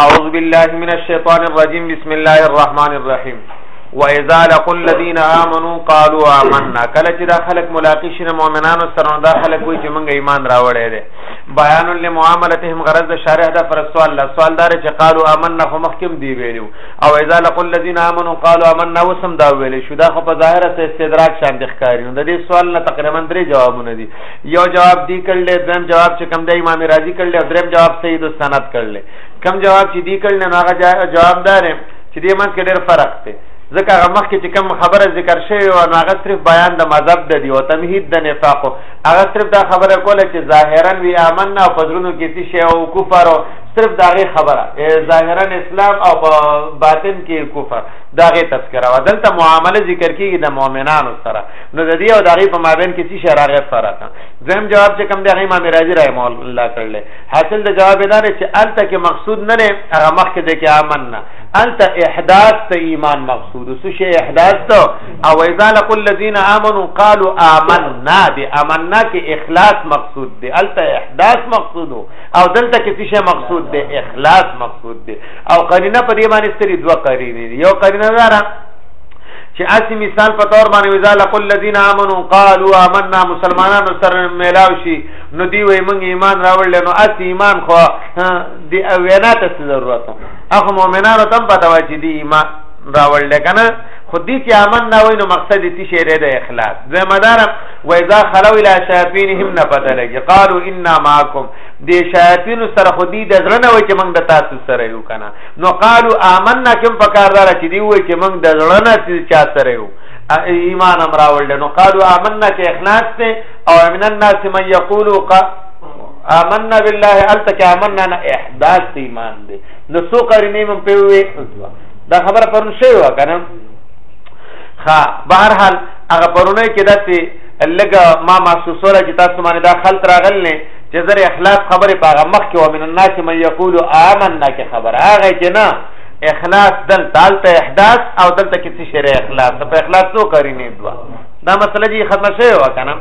اعوذ بالله من الشیطان الرجیم بسم الله الرحمن الرحیم واذا لقوا الذين امنوا قالوا آمنا کله چې دا خلک ملاقات شي مؤمنانو سره دا خلک وایي چې موږ ایمان راوړی دی بیان لمعاملتهم غرض د شارح دا پر سوال لا سوال دار چې قالوا آمنا هم حکم دی ویلو او اذا لقوا الذين امنوا قالوا آمنا وسم دا ویل شو دا خو په ظاهره استدراک شان د ښکاری نو د دې سوال نه تقریبا درې جوابونه دي یو جواب دی کړل دریم جواب چې کم دی امام رازی کړل دریم جواب سید السند کړل کم جواب چې دی کړل نو هغه جواب دار چې دې منځ کې ډېر فرق دی ځکه هغه مخکې چې کم خبره ذکر شوی او هغه صرف بیان د مذهب د دی او تمهید د نفاق هغه صرف دا خبره کوله چې ظاهرا وی امننا او پزرونو کې څه شی او کفر صرف داغه خبره ظاهرا اسلام او باطن کې کفر داغه تذکره ودلته معامله ذکر کیږي د مؤمنانو سره نو د دې او د هغې په مابین کې څه شی راغی فرق دویم جواب چې کوم دی هغه امام راضي رحم الله کړل حاصل د جواب دا دی چې الته کې مقصود نه نه هغه مخکې د کې امن نه الته احداث ته ایمان مقصود څه شی احداث ته او اذا لقل الذين امنوا قالوا آمنا بامنا کې اخلاص مقصود دی الته احداث مقصود او دلته کې څه شی مقصود دی اخلاص مقصود دی او قرینه په دې باندې ستري دوه قرینې یو قرینه دارا چې اسی مثال په تور باندې وزال قل الذين امنوا قالوا آمنا مسلمانانو سره ملاو شي نو دی وای مونږ ایمان راوړل نو اسی ایمان خو دی وینا ته ضرورت اخو مؤمنانو تم پته وای چې دی ایمان راوړل کنه خو دې چې امن نه وای نو مقصد دې شی دی د اخلاص زه مدار و اذا خلو الى شیاطینهم نه پته لګي قالوا انا معكم دې شیاطین سره خو دې د زړه نه وای چې موږ د تاسو سره یو کنه نو قالو آمنا کوم په کار دار چې دی وای چې موږ د ځړنه چې چا سره یو ایمان امراول نو قالو آمنا کې اخلاص ته او من الناس من یقول آمنا بالله التک آمنا نه احداث ایمان دی نو سو قرینې مم په وې دا خبره پرون شوی و کنه ها بهر حال هغه پرونه کې داسې لګه ما محسوسوله چې تاسو باندې دا خلط راغل نه چې زر اخلاص خبره په هغه مخ کې و من الناس من یقول آمنا کې خبره هغه چې نه اخلاص دل دالته احداث او دلته کې څه شری اخلاص په اخلاص نو کاری نه دوا دا مسله جی ختم شوی و کنه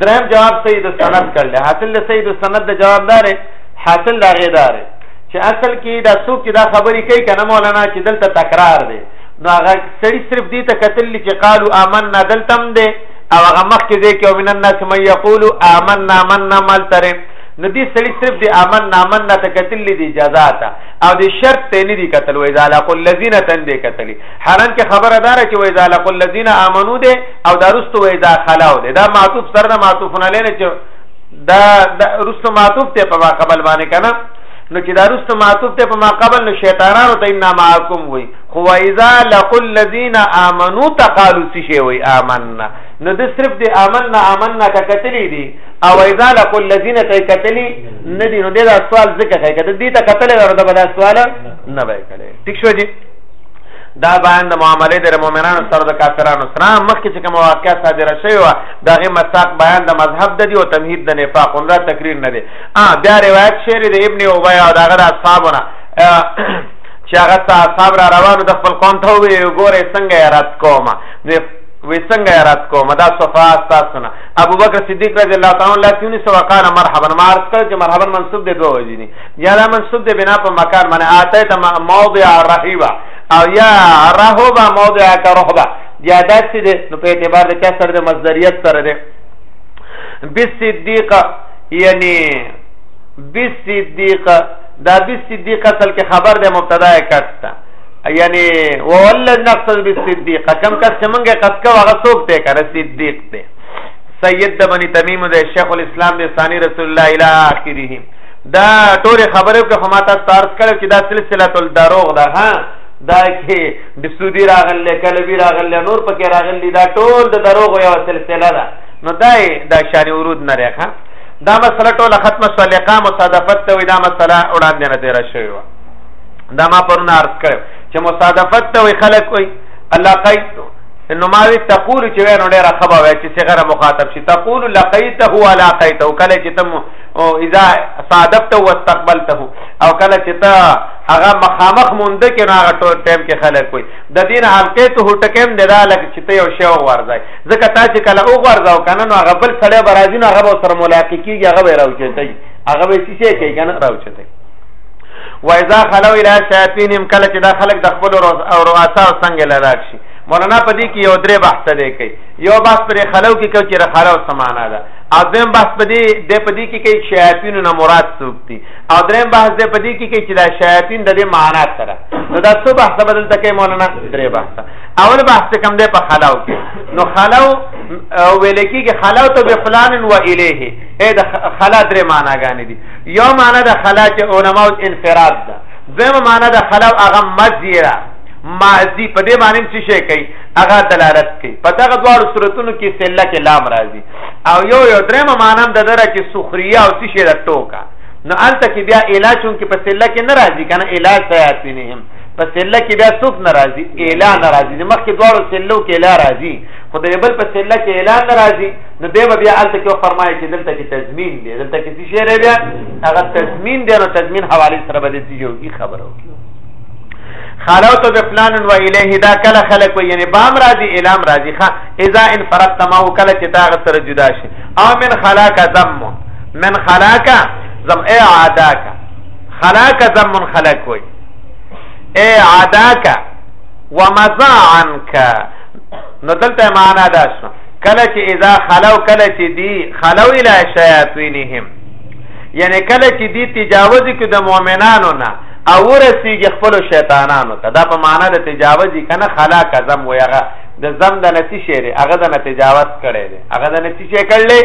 درهم جواب سید سند کړل حاصل سید سند د جوابدار حاصل لاغه دار چې اصل کې دا څوک چې دا خبرې کوي کنه مولانا چې دلته تکرار دی نو هغه سړي صرف دې ته کتل چې قالو آمنا دلتم دی او هغه مخکې ځای کې ومن الناس من یقول آمنا منا مال ترې نو دې سړي صرف دې آمنا منا ته کتل دي جزا ته او دې شرط ته نه دي کتل وای ذالا قل الذين تن دې کتل حرام کې خبره دار چې وای ذالا قل الذين امنو دې او دارست وای ذا خلاو دې دا معطوف سره دا معطوف نه لنه چې دا, دا رست معطوف ته په قبل باندې کنه نو چې دارست معطوف ته په ما قبل نو شیطانانو ته ان معکم وای خو اذا لقوا الذين امنوا تقالوا شي وي امننا نو د صرف د امننا امننا کا کتلی دي او اذا لقوا الذين تکتلی نه دي نو دا سوال ذکر کوي کده دي ته کتل ورته بل سوال نه وای کړي ٹھیک شو جی دا بیان د معاملې د مؤمنانو سره د کافرانو سره مخکې چې کوم واقعیا صادره شوی و دا غي مساق بیان د مذهب د دی او تمهید د نفاق عمره تقریر نه دی ا بیا روایت شعر د ابن ابي او داغه اصحابونه چې هغه ته اصحاب را روانو د خپل قوم ته وی ګوره څنګه یې رد کوم نو وی څنګه یې رد کوم دا صفا تاسو نه ابو بکر صدیق رضی الله تعالی عنہ تیونی سو وقال مرحبا ما عرض کړ چې مرحبا منصوب دی دوه وجینی یا دا منصوب دی بنا په مکان باندې آته ته موضع رحیبا او یا رهبا موضع کا رهبا یا داسې دی نو په اعتبار د چا سره د مصدریت سره دی بصدیق یعنی بصدیق دا بالصدیق اصل کې خبر ده مبتدا یې کټ تا یعنی والله نقصد بالصدیق کم کس چې مونږه قص کو هغه څوک ته کړه صدیق ته سید د بنی تمیم د شیخ الاسلام د ثانی رسول الله الی اخره دا ټول خبره په خماته تارس کړو چې دا سلسله تل دروغ ده ها دا کې د سودی راغله کله وی راغله نور پکې راغلی دا ټول د دروغ یو سلسله ده نو دای دا شان ورود نه راخه دا مسله ټوله ختمه شو لقا مصادفت ته وي دا مسله وړاندې نه تېره شوې وه دا ما پرون عرض کړو چې مصادفت ته وي خلک وي الله قید نو ما وی تقول چې وینو ډیره خبره وای چې صغیر مخاطب شي تقول لقیته ولا قیته کله چې تم او اذا صادفته واستقبلته او کله چې تا هغه مخامخ مونږ کې نه هغه ټول ټیم کې خلک وي د دین حلقې ته هټکم نه دا لکه چې ته یو شی ورځي ځکه تا چې کله وغورځاو کنه نو هغه بل سړی به راځي نو هغه به سره ملاقات کیږي هغه به راوچتای هغه به څه شي کوي کنه راوچتای و اذا خلو الى شیاطینهم کله چې دا خلک د خپل او رؤسا او څنګه لالاک شي مولانا په دې کې یو درې بحث دی کوي یو بحث پر خلو کې کوي چې خلو سمانا ده اذن بحث په دې د په دې کې کوي شیاطین نه مراد څوک دي او درې بحث د په دې کې کوي چې دا شیاطین د دې معنا سره نو دا څه بحث بدل تکي مولانا درې بحث اول بحث کوم دی په خلاو کې نو خلاو ویل کېږي خلاو ته به فلان و الیه اې د خلا درې معنا غانې دي یو معنا د خلا چې علماء انفراد ده زم معنا د خلاو هغه مزیرا ماضی په دې معنی څه شي کوي هغه دلالت کوي په دغه دواړو صورتونو کې سله کې لام راځي او یو یو درېمه معنی د دره چې سخریا او څه شي د ټوکا نو الته کې بیا علاج چون کې په سله کې ناراضي کنه علاج سياتینهم په سله کې بیا څوک ناراضي اعلان ناراضي د مخکې دواړو سلو کې اعلان راځي خو د بل په سله کې اعلان ناراضي نو دی بیا الته کې فرمایي چې دلته کې تضمین دی دلته کې څه شی بیا هغه تضمین دی نو تضمین حواله سره به دې یو کی خبره وکړي خالو ته د فلان و الیه دا کله خلق و یعنی بام راضی اعلان راضی ښا اذا انفرت ما وکله چې دا غسر جدا شي او من خلاک ذم من خلاک ذم اعاداک خلاک ذم خلق وي اي عداک ومزا عنك نو دلته معنا دا شو کله چې اذا خلو کله چې دی خلو الى شیاطینهم یعنی کله چې دی تجاوز کوي د مؤمنانو نه او ورسیږي خپل شیطانانو ته دا په معنا د تجاوز کنه خلا کزم ویغه د زم د نتی شعر هغه د نتجاوز کړي دي هغه د نتی شعر کړي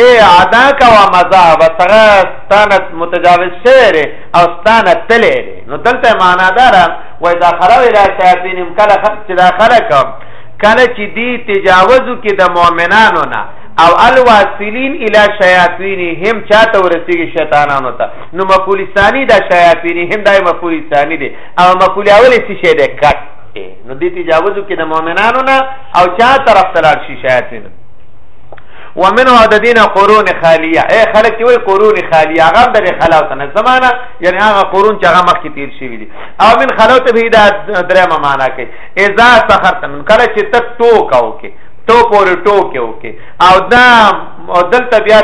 اے ادا کا و مزا و تغستانت متجاوز شعر او ستانه تلې دي نو دلته معنا دا را وای دا خلو اله شیاطین کله خلق چې دا خلق کله چې دی تجاوز کې د مؤمنانو نه او الواسلین الی شیاطینهم چاته ورسیږي شیطانانو ته نو مفعول ثانی دا شیاطینهم دا مفعول ثانی دی او مفعول اول څه شی دی کټ نو دې تجاوز کې د مؤمنانو نه او چا طرف تلار شي شیاطین ومنه د دین قرون خالیه اے خلک چې وای قرون خالیه هغه دغه خلاوت نه زمانہ یعنی هغه قرون چې هغه مخکې تیر شوی دي او من خلاوت به دا درېمه معنا کوي اذا سخرت من کله چې تک تو کاو کې تو پورې ټو کې وکي او دا دلته بیا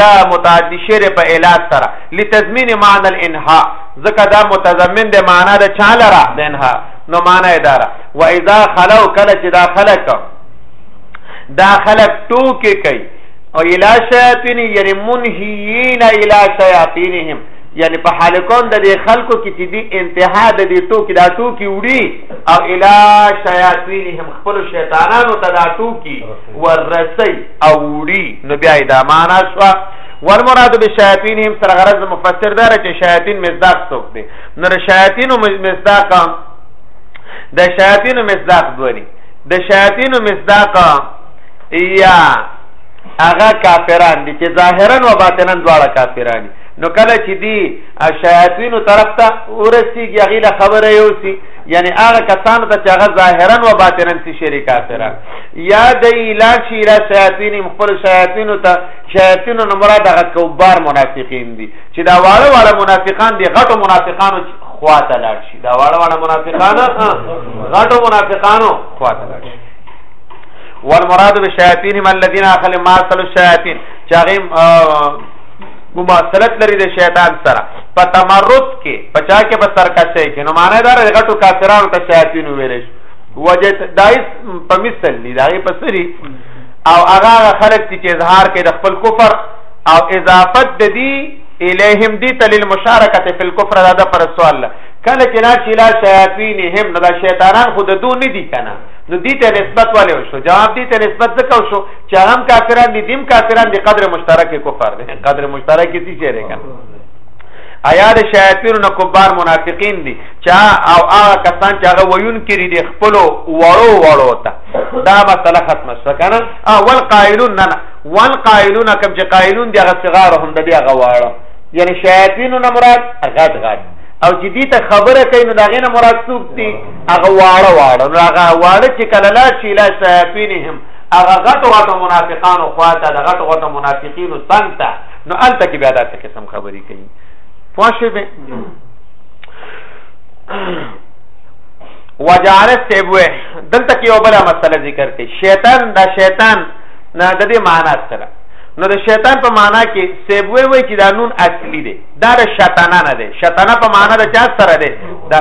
دا متعدی شعر په اعلان سره لتضمین معنی الانهاء ځکه دا متضمن د معنا د چاله را د انهاء نو معنا اداره و اذا خلو کله چې دا خلک دا خلق ټوکې کوي او الی شیاطین یعنی منهیین الی شیاطینهم یعنی په حال کون د دې خلکو کې چې دی انتها د دې ټوکی دا ټوکی وړي او الا شیاطینهم خپل شیطانانو ته دا ټوکی ورسي او وړي نو بیا دا معنا شو والمراد بالشیاطینهم سره غرض مفسر دار چې شیاطین مصداق څوک دي نو شیاطین مصداق د شیاطین مصداق دوی د شیاطینو مصداق یا هغه کافران دي چې ظاهرا او باطنا دواړه کافران دي نو کله چې دی شیاطینو طرف ته ورسیږي هغه له خبره یو سی یعنی هغه کسانو ته چې هغه ظاهرا و باطنا سي شریک کافران یا د اعلان شي را شیاطین مخبر شیاطینو ته شیاطینو نو مراد هغه کوبار منافقین دي چې دا واړه واړه منافقان دي غټو منافقانو خواته لاړ دا واړه واړه منافقان غټو منافقانو خواته لاړ شي والمراد بالشیاطین من الذين اخل ما صل الشیاطین چاغه مماثلت لري د شیطان سره په تمرد کې پچا کې په سر کا شي کې نو معنی دار غټو کافرانو ته شیاطین ویل شي وجه دایس په مثل دی دای په سری او هغه خلک چې اظهار کوي د خپل کفر او اضافت د دې الیهم دی تل المشارکه فی الكفر دا د پر سوال کله چې لا شیلا شیاطینهم نو دا شیطانان خود دو نه دي کنه نو دې ته نسبت والے شو جواب دې ته نسبت ځکه شو چې هم کافران دي دیم کافران دي قدر مشترک کفر دي قدر مشترک کسی شی رې کنه ایا د شیاطین نو کبار منافقین دي چا او هغه کسان چې هغه ویون کړي دي خپل وړو وړو ته دا مسله ختمه شو کنه اول قائلون نه وان قائلون کوم چې قائلون دی هغه صغار هم د بیا غواړه یعنی شیاطین نه مراد غد غد او چې دې ته خبره کوي نو دا غینه مراد څوک دی هغه واړه واړه نو هغه واړه چې کله لا شي لا شیاطینهم هغه غټ غټ منافقان او خواته د غټ غټ منافقین څنګه ته نو الته کې بیا دا قسم خبرې کوي پوښې به وجارت ته وې دلته کې یو بل مسله ذکر کړي شیطان دا شیطان نه د دې معنا څه ده نو د شیطان په معنا کې سیبوي وای چې دا نون اصلي دی دا د شیطانه نه دی شیطانه په معنا د چا سره دی دا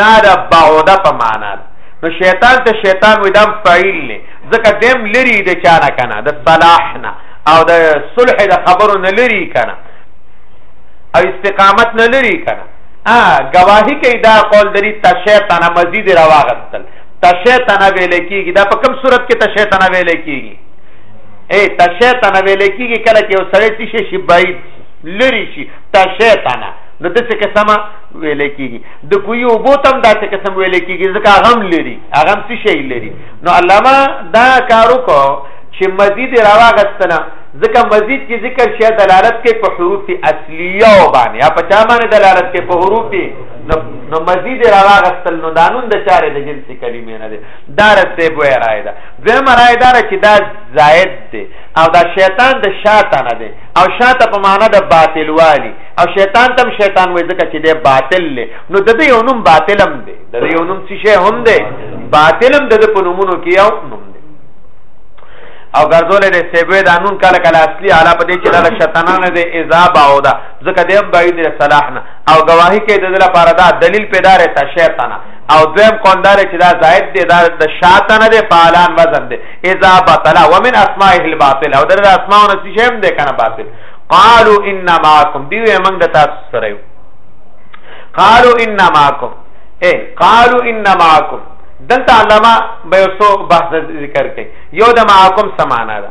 دا د بعوده په معنا ده نو شیطان ته شیطان وې دم فعیل نه ځکه دیم لري د چا نه کنه د صلاح نه او د صلح د خبرو نه لري کنه او استقامت نه لري کنه ا گواهی کوي دا قول دری ته شیطان مزید راوغستل تشیتنا ویل کیږي دا په کوم صورت کې تشیتنا ویل کیږي اے تشیتنا ویل کیږي کله چې یو سړی تشه شي بعید لری شي تشیتنا نو د څه قسمه ویل کیږي د کوی او بوتم دا څه قسم ویل کیږي ځکه غم لري غم څه شي لري نو علامه دا کارو کو چې مزید راوغستنه ځکه مزید چې ذکر شیا دلالت کوي په حروف اصلیه باندې یا په چا باندې دلالت کوي په حروف نو مزید را واغستل نو دانون د چاره د جنس کلمې نه دی دا رسته بوې راي دا دویمه راي دا چې دا زائد دی او دا شیطان د شاته نه دی او شاته په معنا د باطل والی او شیطان تم شیطان وې ځکه چې دی باطل دی نو د دې اونم باطلم دی د دې اونم څه شی هم دی باطلم د په نومونو کې یو نوم دی او ګرځول دې سیبوی د انون کله کله اصلي علا په دې چې دا شیطانانه دې عذاب او دا ځکه دې هم بعید صلاح نه او گواهی کوي د دې لپاره دا دلیل پیدا رته شیطانه او دویم قول دار چې دا زائد دی دا د شاطنه دی فعلان وزن دی اذا بطل ومن اسماءه الباطل او در اسماء نو څه هم دی کنه باطل قالوا انما معكم دی موږ د تاسو سره یو قالوا انما معكم اے قالوا انما معكم دلته علما به یو څو بحث ذکر کوي یو د معكم سمانا ده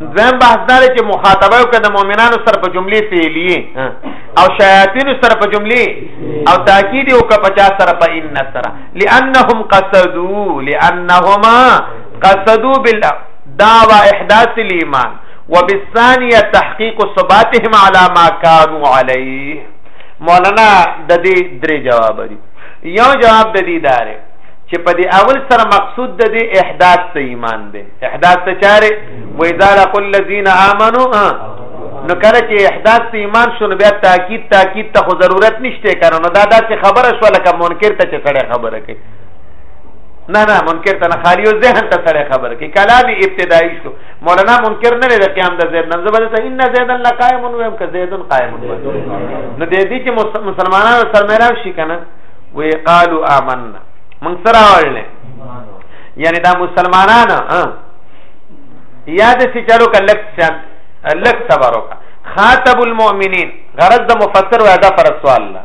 دویم بحث دا چې مخاطبه او کده مؤمنانو سره په جملې فعلیه او شیاطین سره په جملې او تاکید او که 50 سره په ان سره لانهم قصدوا لانهما قصدوا بالدعوه احداث الايمان وبالثانيه تحقيق ثباتهم على ما كانوا عليه مولانا د دې درې جواب دی یو جواب د دې دار چې په دې اول سره مقصود د دې احداث ایمان دی احداث څه چاره و اذا لقوا الذين امنوا نو کله چې احداث ته ایمان شونه بیا تاکید تاکید ته خو ضرورت نشته کنه نو دا داسې خبره شو لکه منکر ته چې سړی خبره کوي نه نه منکر ته نه خالی او ذهن ته سړی خبره کوي کلام ابتدایي شو مولانا منکر نه لري قیام د زید نن زبر ته ان زیدن لقائم ویم که زیدن قائم نو دې دې چې مسلمانانو سره مېراو شي کنه وی قالو آمنا من سره اورل یعنی دا مسلمانان یاد سی چلو کا لک چان لک صبرو کا خاطب المؤمنین غرض د مفسر و ادا پر سوال الله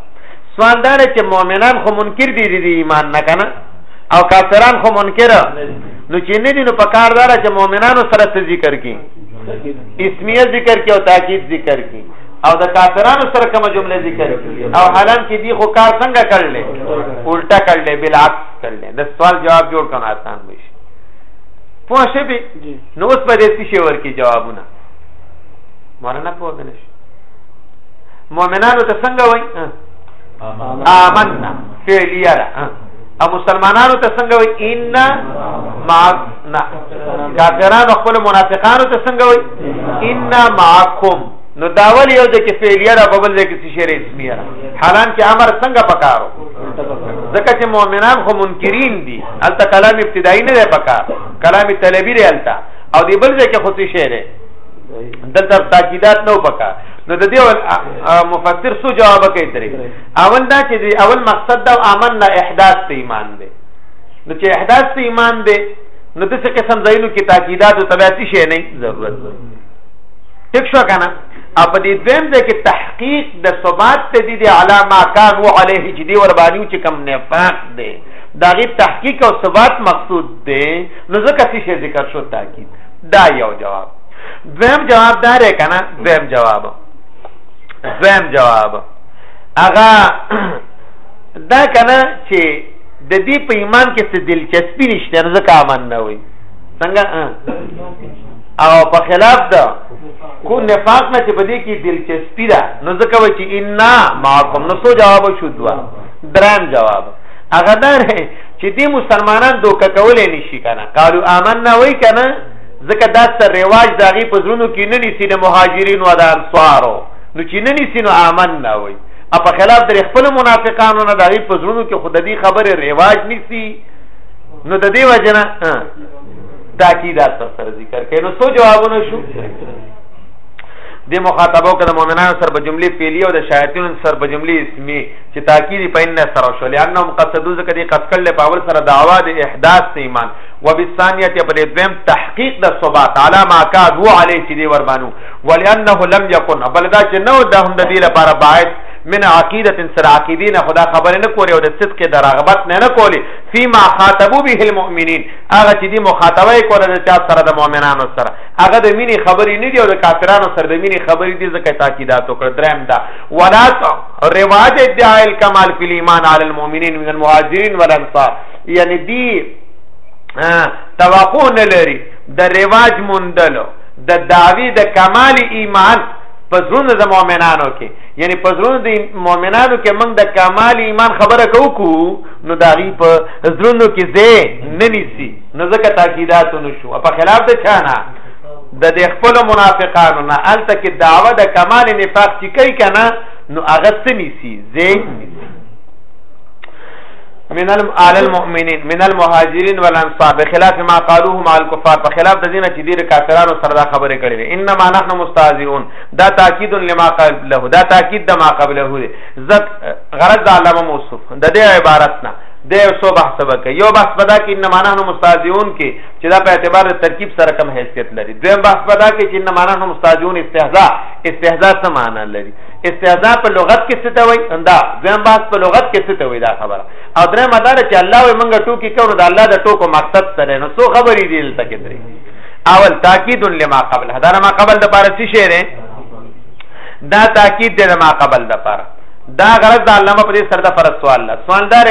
سوال دا چې مؤمنان خو منکر دي دي ایمان نه کنه او کافران خو منکر نو چې نه دي نو په کار دار چې مؤمنانو سره څه ذکر کی اسمیه ذکر کی او تاکید ذکر کی او د کافرانو سره کوم جمله ذکر کی او حالان کې دی خو کار څنګه کړل الټا کړل بالعکس تل نه د سوال جواب جوړ کنه آسان وشي پوه شي به نو اوس به دې شي ورکی جوابونه مولانا پوه غنش مؤمنانو ته څنګه وای آمنا فعلیه ده او مسلمانانو ته څنګه وای ان معنا کافرانو خپل منافقانو ته څنګه وای ان معکم نو داول یو ځکه فعلیه را په بل ځکه چې شعر اسمیه را حالان کې امر څنګه پکارو ځکه چې مؤمنان خو منکرین دي الته کلام ابتدایي نه دی پکار کلام طلبی دی الته او دی بل ځکه خو څه شعر دلته تاکیدات نو پکار نو د دې مفسر سو جواب کوي درې اول دا چې دی اول مقصد دا امن نه احداث ته ایمان دی نو چې احداث ته ایمان دی نو د څه قسم ځایونو کې تاکیدات او تبعاتي شي نه ضرورت دی ټیک شو کنه اپ دې دویم ځای کې تحقیق د ثبات ته دي د علامه کان و علیه چې دی ور باندې چې کم نفاق دی دا غي تحقیق او ثبات مقصود دی نو ځکه چې ذکر شو تاکید دا یو جواب دویم جواب دا رې کنه دویم جواب دویم جواب اغا دا کنه چې د دې په ایمان کې څه دلچسپي نشته ځکه امن نه وي څنګه او په خلاف ده کو نفاق نه چې بده کې دلچسپي ده نو ځکه و چې ان معکم نو سو جواب شو دوا درام جواب هغه ده چې دې مسلمانان دوک کولې نشي کنه قالو آمنا وای کنه ځکه دا سر رواج دا غي پزړونو کې نه نيسي د مهاجرینو او د انصارو نو چې نه نيسي نو آمنا وای په خلاف د خپل منافقانو نه دغه پزړونو کې خود دې خبره رواج نيسي نو د دې وجنه تاکیدات تر سره ذکر کړي نو څو جوابونه شو د مخاطبو کده مؤمنانو سره په جملې فعلی او د شایعتونو سره په جملې اسمی چې تاکید په ان سره شو لانهم قصدو ځکه دې قصد کړل په اول سره دعوا د احداث ته ایمان و بالثانیه په دې دویم تحقیق د ثبات علی ما کاذو علی چې دی ور باندې ولانه لم یکن بل دا چې نو د هم د دې لپاره باعث من عقیدت سر عقیدین خدا خبر نه کولی او د صدق د رغبت نه نه کولی فيما خاطبو به المؤمنین هغه چې دی مخاطبه یې کوله د چا سره د مؤمنانو سره هغه د مینې خبرې نه دی او د کافرانو سره د مینې خبرې دي ځکه تاکیدات وکړ دریم دا ولا رواج ادعای الکمال فی الايمان علی المؤمنین من المهاجرین والانصار یعنی دی توقع نه لري د رواج موندلو د داوی د کمال ایمان پزرون د مؤمنانو کې یعنی پزرون د مؤمنانو کې موږ د کمال ایمان خبره کوو نو داغي په زړونو کې زه نه نيسي نو ځکه تاکیدات نشو په خلاف د چانه د د خپل منافقانو نه الته کې دعوه د کمال نفاق چې کوي کنه نو هغه سني سي زه من على المؤمنين من المهاجرين والانصار بخلاف ما قالوه مع الكفار بخلاف د دینه چې ډیر کافرانو سره دا خبره کړې انما نحن مستهزئون دا تاکید لما قبله دا تاکید د ما قبله زد غرض د علامه موصوف د دې عبارت نه د یو څو بحث وکړي یو بحث پدا کې ان معنا نو مستاذون کې چې دا په اعتبار د ترکیب سره کم حیثیت لري دویم بحث پدا کې چې ان معنا نو مستاذون استهزاء استهزاء څه معنا لري استهزاء په لغت کې څه ته وایي اندا دویم بحث په لغت کې څه ته وایي دا خبره او درې مدار چې الله وي مونږ ټوکی کړو دا الله د ټوکو مقصد سره نو څو خبرې دي دلته کې درې اول تاکید لما قبل هدا ما قبل د پاره څه شی دا تاکید دی د ما قبل د پاره دا غرض د علامه په دې سره د فرض سوال لا سوال دار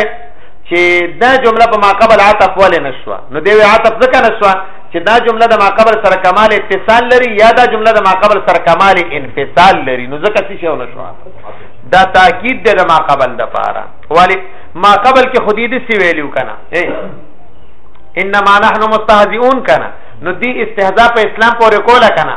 چې دا جمله په ما قبل عطف ولې نشوه نو دی عطف ځکه نشوه چې دا جمله د ما قبل سره کمال اتصال لري یا دا جمله د ما قبل سره کمال انفصال لري نو ځکه څه شو نشوه دا تاکید دی د ما قبل د پاره ولی ما قبل کې خودی دې سی ویلو کنه انما نحن مستهزئون کنه نو دی استهزاء په اسلام پورې کوله کنه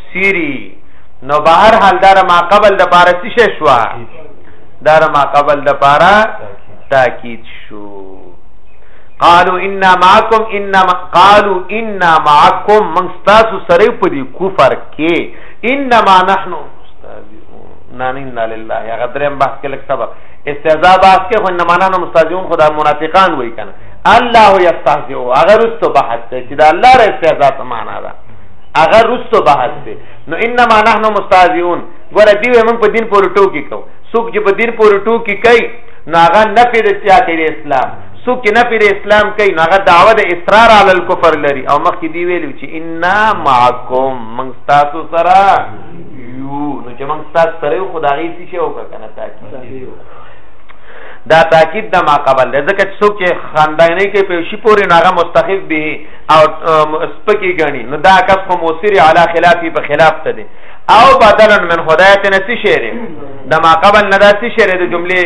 سیری نو بهر حال دار ما قبل د پاره څه شې شو دار ما قبل د پاره تاکید شو قالو ان معکم ان قالو ان معکم من تاسو سره په دې کفر کې انما نحنو نانین لله یا غدرم بحث کې لک سبق استهزاء بحث کې خو ان معنا نو مستاجون خدا منافقان وای کنه الله یستهزئ اگر است بحث چې دا الله را استهزاء معنا ده هغه رستو بحث دی نو انما نحن مستهزئون ګوره دی موږ په دین پورې ټوکی کو څوک چې په دین پورې ټوکی کوي نو هغه نه پیر سیاتی د اسلام څوک چې نه پیر اسلام کوي نو هغه دعوه د اصرار علی الكفر لري او مخکې دی ویلو چې انا معکم من تاسو سره یو نو چې من تاسو سره یو خدای سي شو کنه تاکي دا تاکید د ما قبل ځکه څوک چې خاندانی کې پېښې پورې ناغه مستخف به او سپکی غنی نو دا کس خو موثر علی خلافی په خلاف ته دی او بدلا من خدایت نسی شعر د ما قبل نه داسي شعر د جمله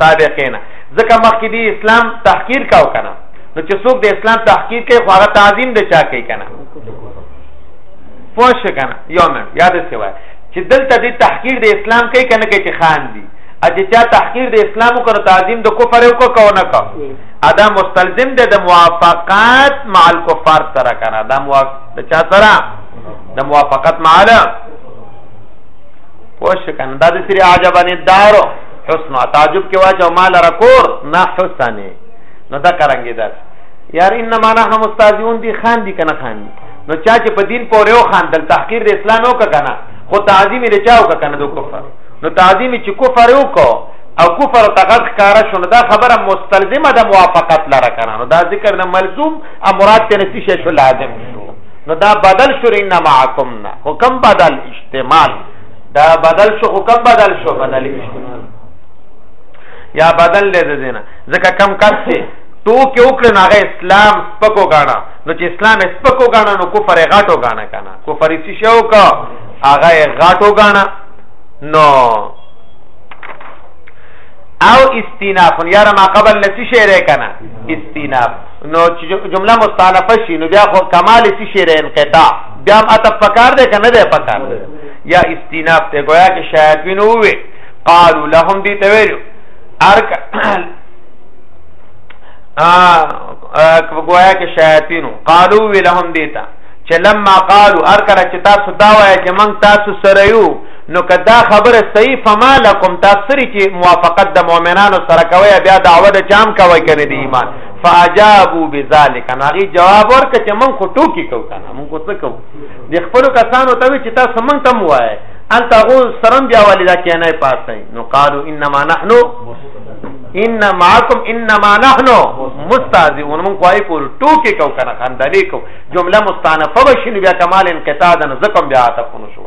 سابقینا ځکه مخکې دی اسلام تحقیر کاو کنه نو چې څوک د اسلام تحقیر کوي خو هغه تعظیم د چا کوي کنه پوښ کنه یو من یاد سی وای چې دلته د تحقیر د اسلام کوي کنه کې چې خان دی اجه چا تحقیر د اسلام کو تعظیم د کفر او کو کو نه کو ادا مستلزم ده د موافقات مع الكفار سره کنه دا موافق د چا سره د موافقت مع له پوښ کنه دا د سری عجبن دارو حسن تعجب کې واچو مال رکور نه حسن نو دا کرانګي دا یار انما نحن مستاذون دي خان دي کنه خان دي نو چا چې په دین پورې او خان دل تحقیر د اسلام او کنه خو تعظیم د چاو کنه د کفر نو تعظیم چې کفر وکړو او کفر ته غد ښکارا شو نو دا خبره مستلزمه د موافقت لره کنه نو دا ذکر نه ملزوم ا مراد ته نسی شې شو لازم شو نو دا بدل شو ان معکم نه حکم بدل استعمال دا بدل شو حکم بدل شو بدل استعمال یا بدل لید دینا ځکه کم کس ته تو کې وکړ نه اسلام سپکو غاڼه نو چې اسلام سپکو غاڼه نو کفر غاټو غاڼه کنه کفر سی شو کا هغه غاټو غاڼه نو او استیناف یاره ما قبل نسی شعر کنه استیناف نو جمله مستانفه شي نو بیا خو کمال سی شعر انقطاع بیا هم اتف پکار دی کنه دی پکار یا استیناف ته گویا کې شاید وینو وی قالو لهم دی تویلو ارک گویا کې شیاطینو قالو وی لهم دیتا چې لما قالو ار کله چې تاسو دا وایي چې موږ تاسو سره یو نو کدا خبره صحیح فما لکم تاسری چې موافقت د مؤمنانو سره کوي بیا دعوه د چام کوي کنه د ایمان فاجابوا بذلک نو هغه جواب ورکړه چې مونږ خو ټوکی کو کنه مونږ خو څه کو د خپل کسانو ته چې تاسو مونږ تم وایي انت غو سرم بیا والدا کې نه پاتای نو قالو انما نحن ان معكم انما نحن مستهزئون مونږ کوی کول ټوکی کو کنه خندلې کو جمله مستانفه بشین بیا کمال انقطاع د زکم بیا تاسو شو